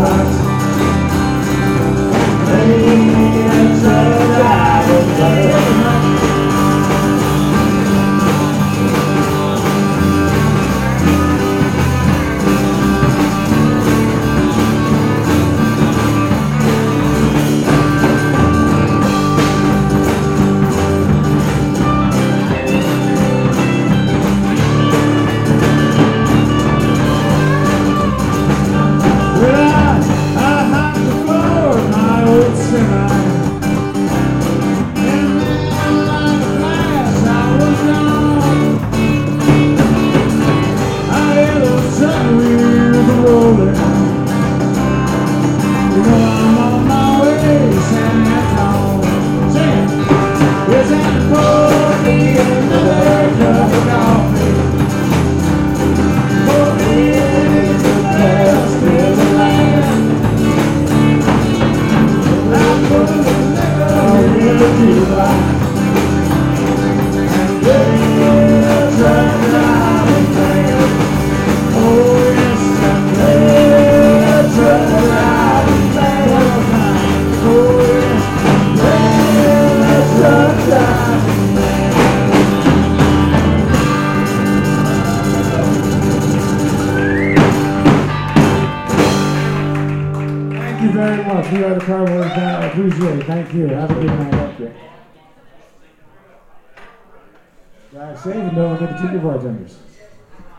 봐 you. Much. We are the Carboys Band. I appreciate it. Thank you. Have a good night up there. Drive safe and don't to tip your bartenders.